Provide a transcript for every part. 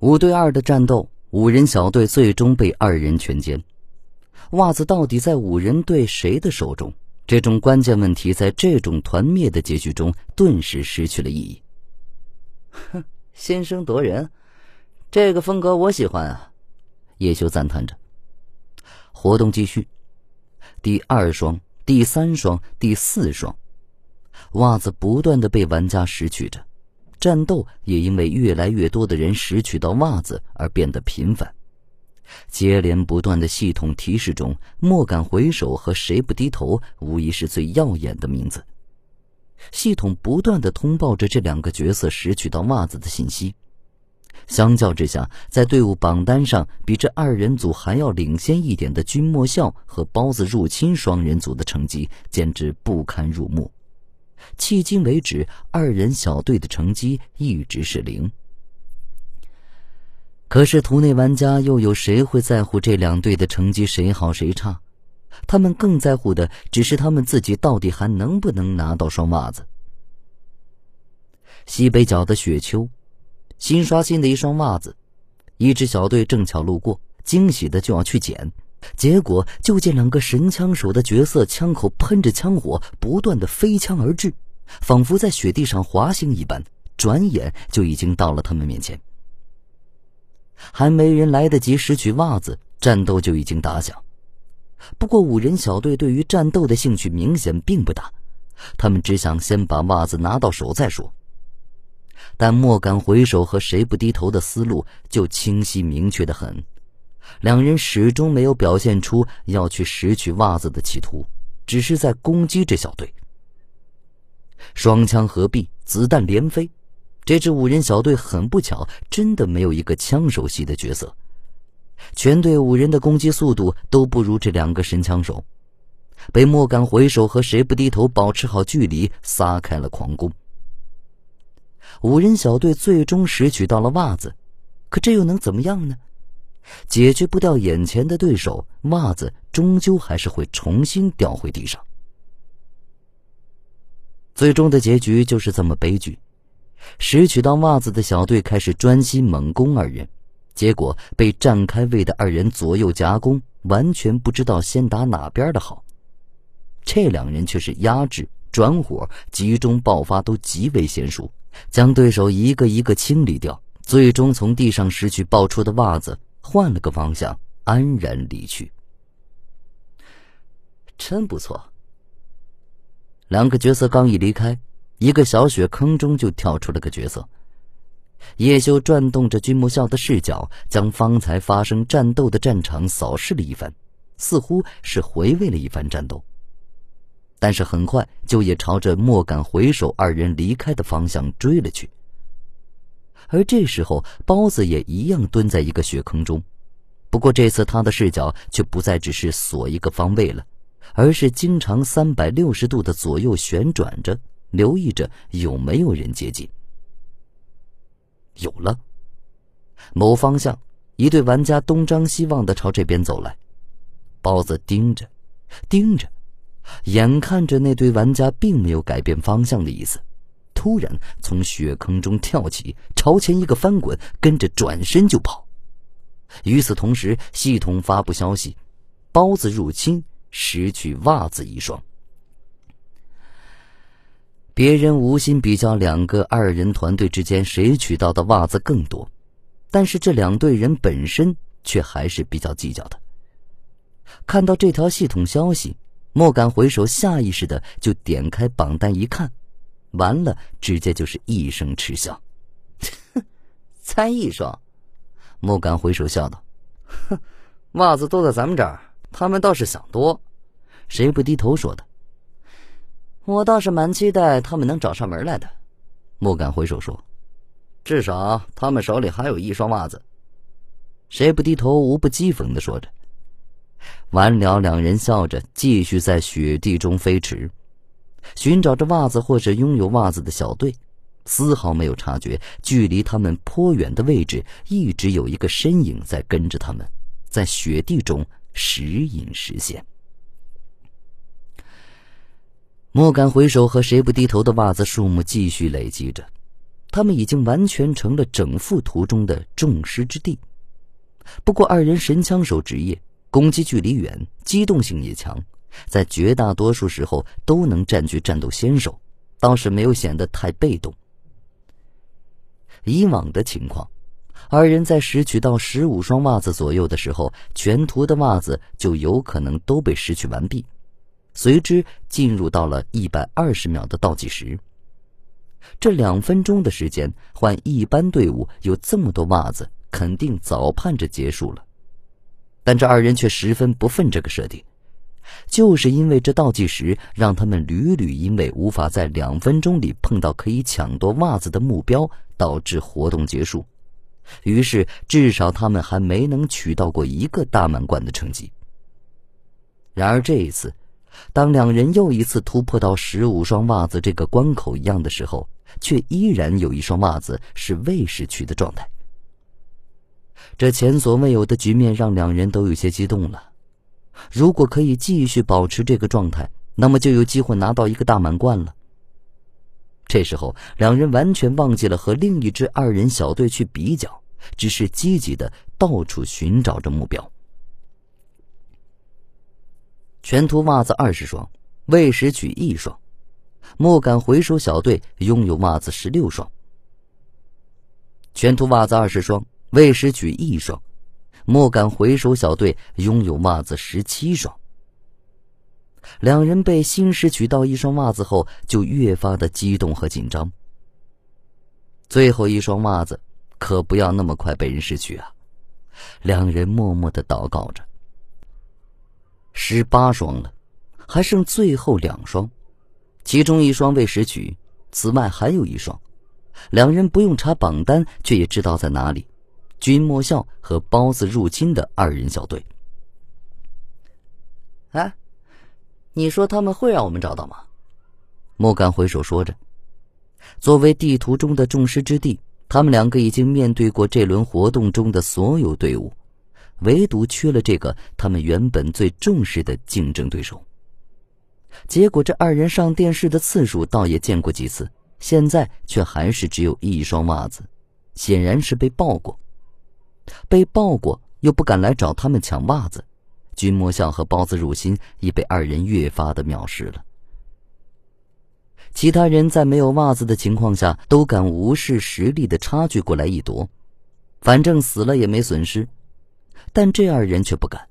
五对二的战斗，五人小队最终被二人全歼。袜子到底在五人队谁的手中？这种关键问题，在这种团灭的结局中，顿时失去了意义。哼，先声夺人，这个风格我喜欢啊！叶修赞叹着。活动继续，第二双、第三双、第四双，袜子不断的被玩家拾取着，战斗也因为越来越多的人拾取到袜子而变得频繁。接连不断的系统提示中，莫敢回首和谁不低头，无疑是最耀眼的名字。系统不断的通报着这两个角色拾取到袜子的信息。相较之下，在队伍榜单上比这二人组还要领先一点的君莫笑和包子入侵双人组的成绩简直不堪入目。迄今为止，二人小队的成绩一直是零。可是，图内玩家又有谁会在乎这两队的成绩谁好谁差？他们更在乎的只是他们自己到底还能不能拿到双袜子。西北角的雪丘，新刷新的一双袜子，一支小队正巧路过，惊喜的就要去捡，结果就见两个神枪手的角色枪口喷着枪火，不断的飞枪而至，仿佛在雪地上滑行一般，转眼就已经到了他们面前。还没人来得及拾取袜子，战斗就已经打响。不过五人小队对于战斗的兴趣明显并不大，他们只想先把袜子拿到手再说。但莫敢回首和谁不低头的思路就清晰明确的很，两人始终没有表现出要去拾取袜子的企图，只是在攻击这小队。双枪合璧，子弹连飞。这支五人小队很不巧，真的没有一个枪手系的角色。全队五人的攻击速度都不如这两个神枪手，被莫敢回首和谁不低头保持好距离，撒开了狂攻。五人小队最终拾取到了袜子，可这又能怎么样呢？解决不掉眼前的对手，袜子终究还是会重新掉回地上。最终的结局就是这么悲剧。拾取到袜子的小队开始专心猛攻二人，结果被站开位的二人左右夹攻，完全不知道先打哪边的好。这两人却是压制、转火、集中爆发都极为娴熟，将对手一个一个清理掉，最终从地上拾取爆出的袜子，换了个方向，安然离去。真不错。两个角色刚一离开。一个小雪坑中就跳出了个角色，叶修转动着君莫笑的视角，将方才发生战斗的战场扫视了一番，似乎是回味了一番战斗。但是很快就也朝着莫敢回首二人离开的方向追了去。而这时候，包子也一样蹲在一个雪坑中，不过这次他的视角却不再只是锁一个方位了，而是经常三百六十度的左右旋转着。留意着有没有人接近。有了，某方向，一对玩家东张西望的朝这边走来。包子盯着，盯着，眼看着那对玩家并没有改变方向的意思，突然从雪坑中跳起，朝前一个翻滚，跟着转身就跑。与此同时，系统发布消息：包子入侵，拾取袜子一双。别人无心比较两个二人团队之间谁取到的袜子更多，但是这两队人本身却还是比较计较的。看到这条系统消息，莫敢回首，下意识的就点开榜单一看，完了，直接就是一声嗤笑：“才一双。”莫敢回首笑道：“哼，袜子都在咱们这儿，他们倒是想多。”谁不低头说的。我倒是蛮期待他们能找上门来的，莫敢回首说：“至少他们手里还有一双袜子。”谁不低头，无不讥讽的说着。完了，两人笑着继续在雪地中飞驰，寻找着袜子或者拥有袜子的小队，丝毫没有察觉，距离他们颇远的位置一直有一个身影在跟着他们，在雪地中时隐时现。莫敢回首和谁不低头的袜子数目继续累积着，他们已经完全成了整幅图中的众矢之的。不过，二人神枪手职业，攻击距离远，机动性也强，在绝大多数时候都能占据战斗先手，倒是没有显得太被动。以往的情况，二人在拾取到十五双袜子左右的时候，全图的袜子就有可能都被拾取完毕，随之进入到了一百二十秒的倒计时。这两分钟的时间，换一般队伍有这么多袜子，肯定早盼着结束了。但这二人却十分不忿这个设定，就是因为这倒计时，让他们屡屡因为无法在两分钟里碰到可以抢夺袜子的目标。导致活动结束，于是至少他们还没能取到过一个大满贯的成绩。然而这一次，当两人又一次突破到十五双袜子这个关口一样的时候，却依然有一双袜子是未拾取的状态。这前所未有的局面让两人都有些激动了。如果可以继续保持这个状态，那么就有机会拿到一个大满贯了。这时候，两人完全忘记了和另一支二人小队去比较，只是积极的到处寻找着目标。全图袜子二十双，未拾取一双。莫敢回首小队拥有袜子十六双。全图袜子二十双，未拾取一双。莫敢回首小队拥有袜子十七双。两人被新拾取到一双袜子后，就越发的激动和紧张。最后一双袜子可不要那么快被人拾取啊！两人默默的祷告着。十八双了，还剩最后两双，其中一双未拾取，此外还有一双。两人不用查榜单，却也知道在哪里：君莫笑和包子入侵的二人小队。哎。你说他们会让我们找到吗？莫敢回首说着，作为地图中的众矢之的，他们两个已经面对过这轮活动中的所有队伍，唯独缺了这个他们原本最重视的竞争对手。结果这二人上电视的次数倒也见过几次，现在却还是只有一双袜子，显然是被爆过。被抱过又不敢来找他们抢袜子。君莫笑和包子入心已被二人越发的藐视了。其他人在没有袜子的情况下，都敢无视实力的差距过来一夺，反正死了也没损失。但这二人却不敢。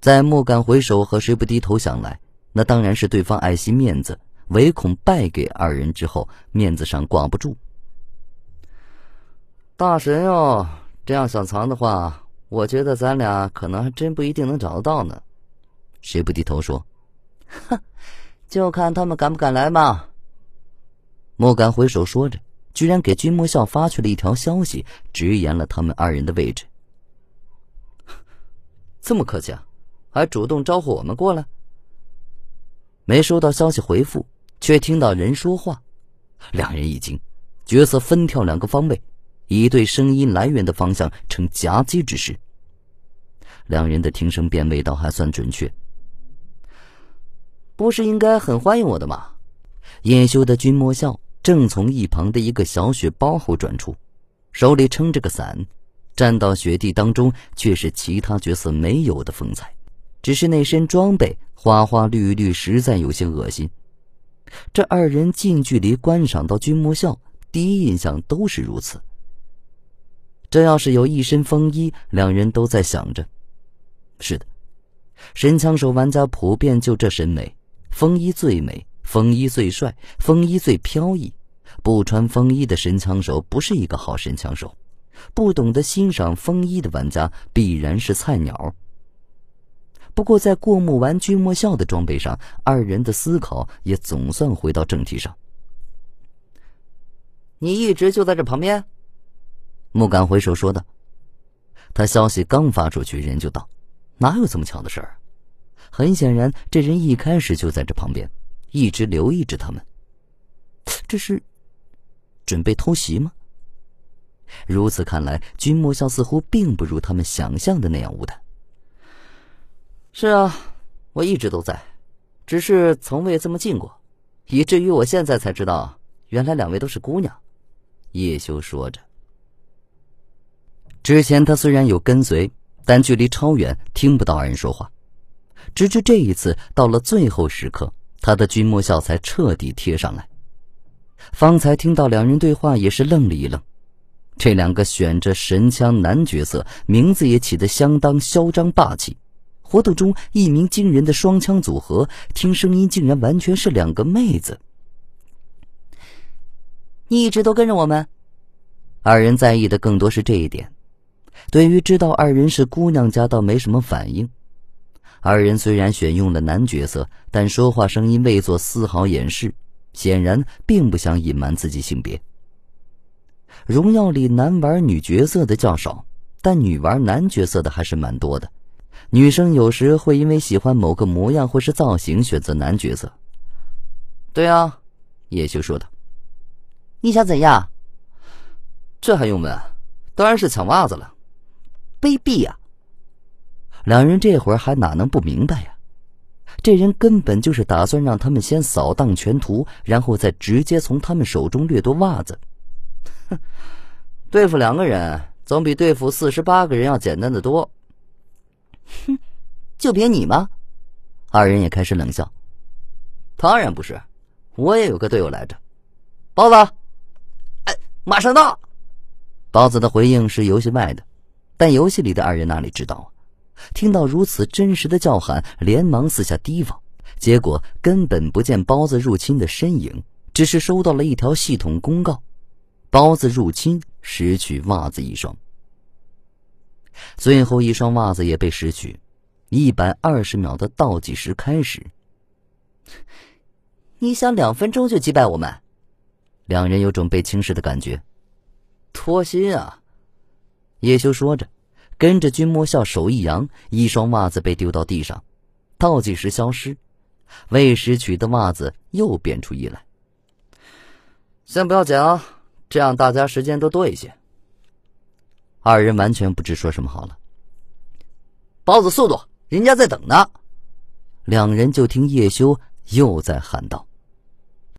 在莫敢回首和谁不低头想来，那当然是对方爱惜面子，唯恐败给二人之后面子上挂不住。大神哟，这样想藏的话。我觉得咱俩可能还真不一定能找得到呢。谁不低头说：“哼，就看他们敢不敢来吧。”莫敢回首说着，居然给君莫笑发去了一条消息，直言了他们二人的位置。这么客气啊，还主动招呼我们过来。没收到消息回复，却听到人说话，两人一惊，角色分跳两个方位。以对声音来源的方向呈夹击之势。两人的听声辨位倒还算准确。不是应该很欢迎我的吗？叶修的君莫笑正从一旁的一个小雪包后转出，手里撑着个伞，站到雪地当中，却是其他角色没有的风采。只是那身装备花花绿绿，实在有些恶心。这二人近距离观赏到君莫笑，第一印象都是如此。这要是有一身风衣，两人都在想着。是的，神枪手玩家普遍就这审美：风衣最美，风衣最帅，风衣最飘逸。不穿风衣的神枪手不是一个好神枪手，不懂得欣赏风衣的玩家必然是菜鸟。不过，在过目玩君莫笑的装备上，二人的思考也总算回到正题上。你一直就在这旁边。木敢回首说道：“他消息刚发出去，人就到，哪有这么巧的事儿？很显然，这人一开始就在这旁边，一直留意着他们。这是准备偷袭吗？如此看来，君莫笑似乎并不如他们想象的那样无胆。是啊，我一直都在，只是从未这么近过，以至于我现在才知道，原来两位都是姑娘。叶修说着。之前他虽然有跟随，但距离超远，听不到二人说话。直至这一次到了最后时刻，他的君莫笑才彻底贴上来。方才听到两人对话，也是愣了一愣。这两个选着神枪男角色，名字也起得相当嚣张霸气。活动中一鸣惊人的双枪组合，听声音竟然完全是两个妹子。你一直都跟着我们？二人在意的更多是这一点。对于知道二人是姑娘家，倒没什么反应。二人虽然选用了男角色，但说话声音未做丝毫掩饰，显然并不想隐瞒自己性别。荣耀里男玩女角色的较少，但女玩男角色的还是蛮多的。女生有时会因为喜欢某个模样或是造型选择男角色。对啊，叶修说道：“你想怎样？这还用问？当然是抢袜子了！卑鄙呀！”两人这会儿还哪能不明白呀？这人根本就是打算让他们先扫荡全图，然后再直接从他们手中掠夺袜子。哼，对付两个人总比对付四十八个人要简单的多。哼，就凭你吗？二人也开始冷笑。当然不是，我也有个队友来着。包子，哎，马上到。包子的回应是游戏外的，但游戏里的二人哪里知道？听到如此真实的叫喊，连忙四下提防，结果根本不见包子入侵的身影，只是收到了一条系统公告：包子入侵，拾取袜子一双。最后一双袜子也被拾取，一百二十秒的倒计时开始。你想两分钟就击败我们？两人有种被轻视的感觉。脱心啊！叶修说着，跟着君莫笑手一扬，一双袜子被丢到地上，倒计时消失，未拾取的袜子又变出一来。先不要讲，这样大家时间都多一些。二人完全不知说什么好了。包子，速度，人家在等呢。两人就听叶修又在喊道。